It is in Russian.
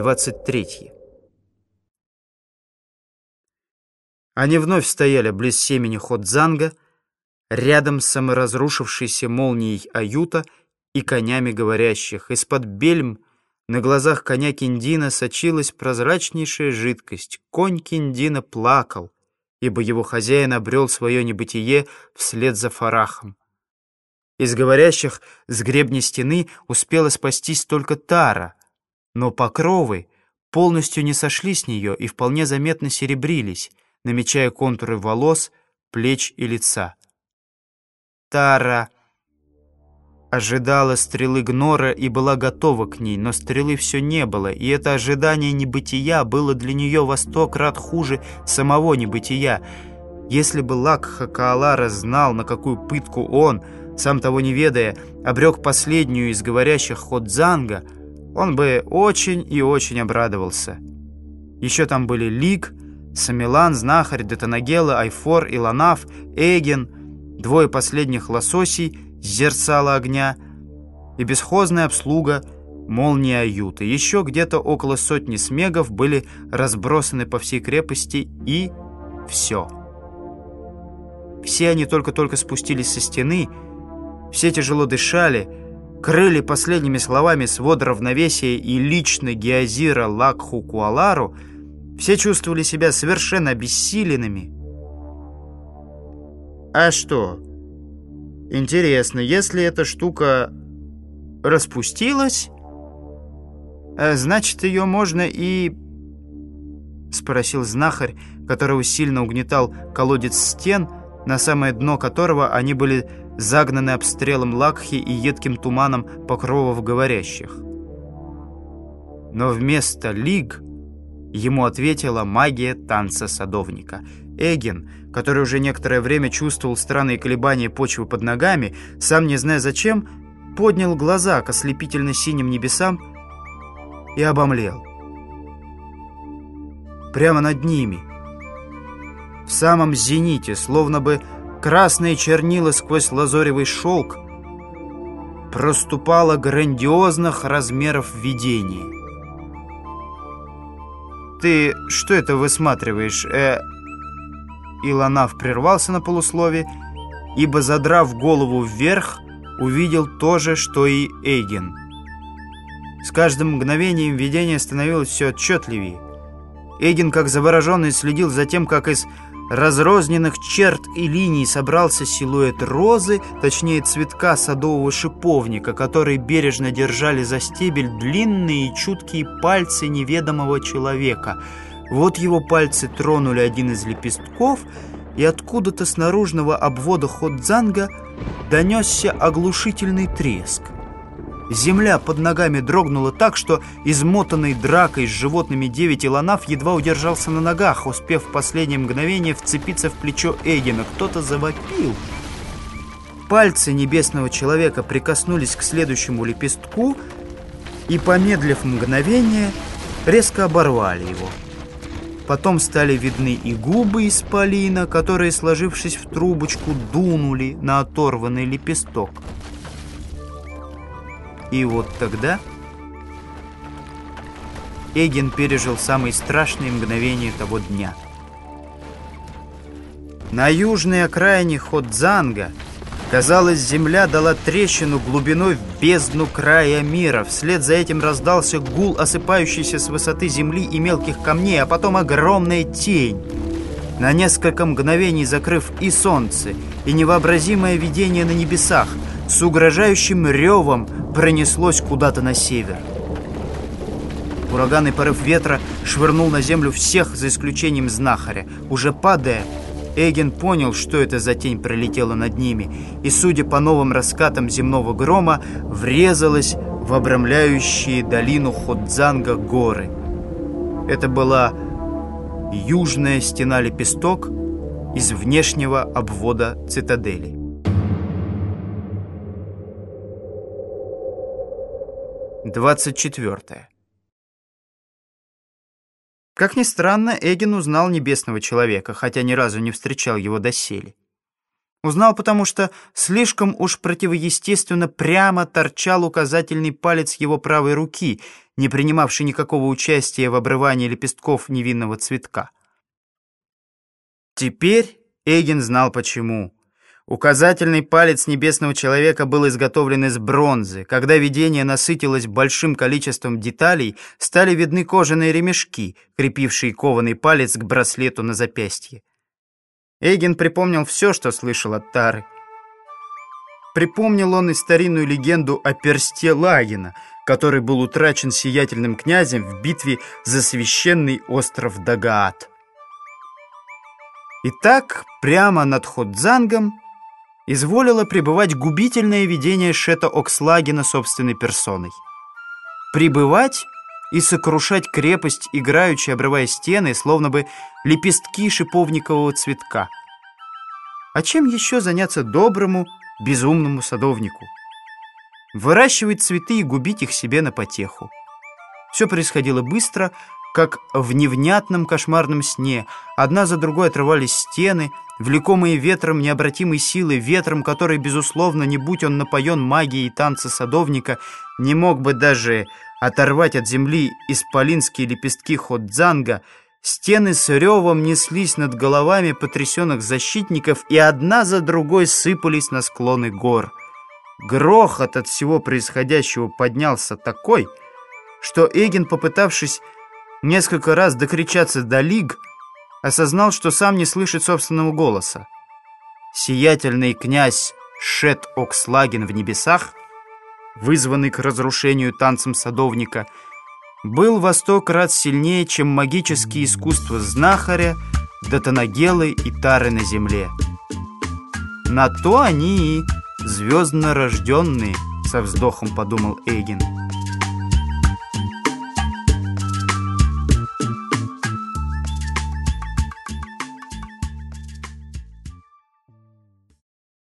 23. Они вновь стояли близ семени Ходзанга, рядом с саморазрушившейся молнией Аюта и конями говорящих. Из-под бельм на глазах коня Киндина сочилась прозрачнейшая жидкость. Конь Киндина плакал, ибо его хозяин обрел свое небытие вслед за Фарахом. Из говорящих с гребня стены успела спастись только Тара, но покровы полностью не сошли с нее и вполне заметно серебрились, намечая контуры волос, плеч и лица. Тара ожидала стрелы Гнора и была готова к ней, но стрелы все не было, и это ожидание небытия было для нее во сто крат хуже самого небытия. Если бы Лакха Каалара знал, на какую пытку он, сам того не ведая, обрек последнюю из говорящих Ходзанга, он бы очень и очень обрадовался. Еще там были Лик, Самилан, Знахарь, Детанагела, Айфор, Иланаф, Эгин, двое последних лососей, зерцало огня и бесхозная обслуга молния Аюты. Еще где-то около сотни смегов были разбросаны по всей крепости и все. Все они только-только спустились со стены, все тяжело дышали, крыли последними словами свод равновесия и лично Геозира Лакху Куалару, все чувствовали себя совершенно обессиленными. А что? Интересно, если эта штука распустилась, э, значит, ее можно и... Спросил знахарь, которого сильно угнетал колодец стен, на самое дно которого они были загнаны обстрелом лакхи и едким туманом покровов говорящих. Но вместо лиг Ему ответила магия танца садовника. Эгин, который уже некоторое время чувствовал странные колебания почвы под ногами, сам не зная зачем, поднял глаза к ослепительно-синим небесам и обомлел. Прямо над ними, в самом зените, словно бы красные чернила сквозь лазоревый шелк, проступало грандиозных размеров видение. «Ты что это высматриваешь?» э... Илонав прервался на полуслове, ибо, задрав голову вверх, увидел то же, что и Эйген. С каждым мгновением видение становилось все отчетливее. Эйген, как завороженный, следил за тем, как из разрозненных черт и линий собрался силуэт розы, точнее цветка садового шиповника, который бережно держали за стебель длинные и чуткие пальцы неведомого человека. Вот его пальцы тронули один из лепестков, и откуда-то с наружного обвода Ходзанга донесся оглушительный треск. Земля под ногами дрогнула так, что измотанный дракой с животными девять Илонаф едва удержался на ногах, успев в последнее мгновение вцепиться в плечо Эгина. Кто-то завопил. Пальцы небесного человека прикоснулись к следующему лепестку и, помедлив мгновение, резко оборвали его. Потом стали видны и губы исполина, которые, сложившись в трубочку, дунули на оторванный лепесток. И вот тогда Эгин пережил самые страшные мгновения того дня. На южной окраине Ходзанга, казалось, земля дала трещину глубиной в бездну края мира. Вслед за этим раздался гул, осыпающийся с высоты земли и мелких камней, а потом огромная тень. На несколько мгновений закрыв и солнце, и невообразимое видение на небесах, с угрожающим ревом пронеслось куда-то на север. Ураганный порыв ветра швырнул на землю всех, за исключением знахаря. Уже падая, Эгин понял, что это за тень пролетела над ними, и, судя по новым раскатам земного грома, врезалась в обрамляющие долину Ходзанга горы. Это была южная стена лепесток из внешнего обвода цитадели. 24. Как ни странно, Эгин узнал небесного человека, хотя ни разу не встречал его доселе. Узнал, потому что слишком уж противоестественно прямо торчал указательный палец его правой руки, не принимавший никакого участия в обрывании лепестков невинного цветка. Теперь Эгин знал почему. Указательный палец небесного человека был изготовлен из бронзы. Когда видение насытилось большим количеством деталей, стали видны кожаные ремешки, крепившие кованый палец к браслету на запястье. Эгин припомнил все, что слышал от Тары. Припомнил он и старинную легенду о персте Лагина, который был утрачен сиятельным князем в битве за священный остров Дагаат. И так, прямо над Ходзангом, изволило пребывать губительное видение Шета Окслагена собственной персоной. Пребывать и сокрушать крепость, играючи, обрывая стены, словно бы лепестки шиповникового цветка. А чем еще заняться доброму, безумному садовнику? Выращивать цветы и губить их себе на потеху. Все происходило быстро, как в невнятном кошмарном сне. Одна за другой отрывались стены, влекомые ветром необратимой силы, ветром, который, безусловно, не будь он напоен магией танца садовника, не мог бы даже оторвать от земли исполинские лепестки ходзанга, стены с ревом неслись над головами потрясенных защитников и одна за другой сыпались на склоны гор. Грохот от всего происходящего поднялся такой, что Эгин, попытавшись несколько раз докричаться до лиг, осознал, что сам не слышит собственного голоса. Сиятельный князь Шет Окслаген в небесах вызванный к разрушению танцем садовника, был во сто крат сильнее, чем магические искусства знахаря, датанагелы и тары на земле. На то они и звездно рожденные, со вздохом подумал Эйген.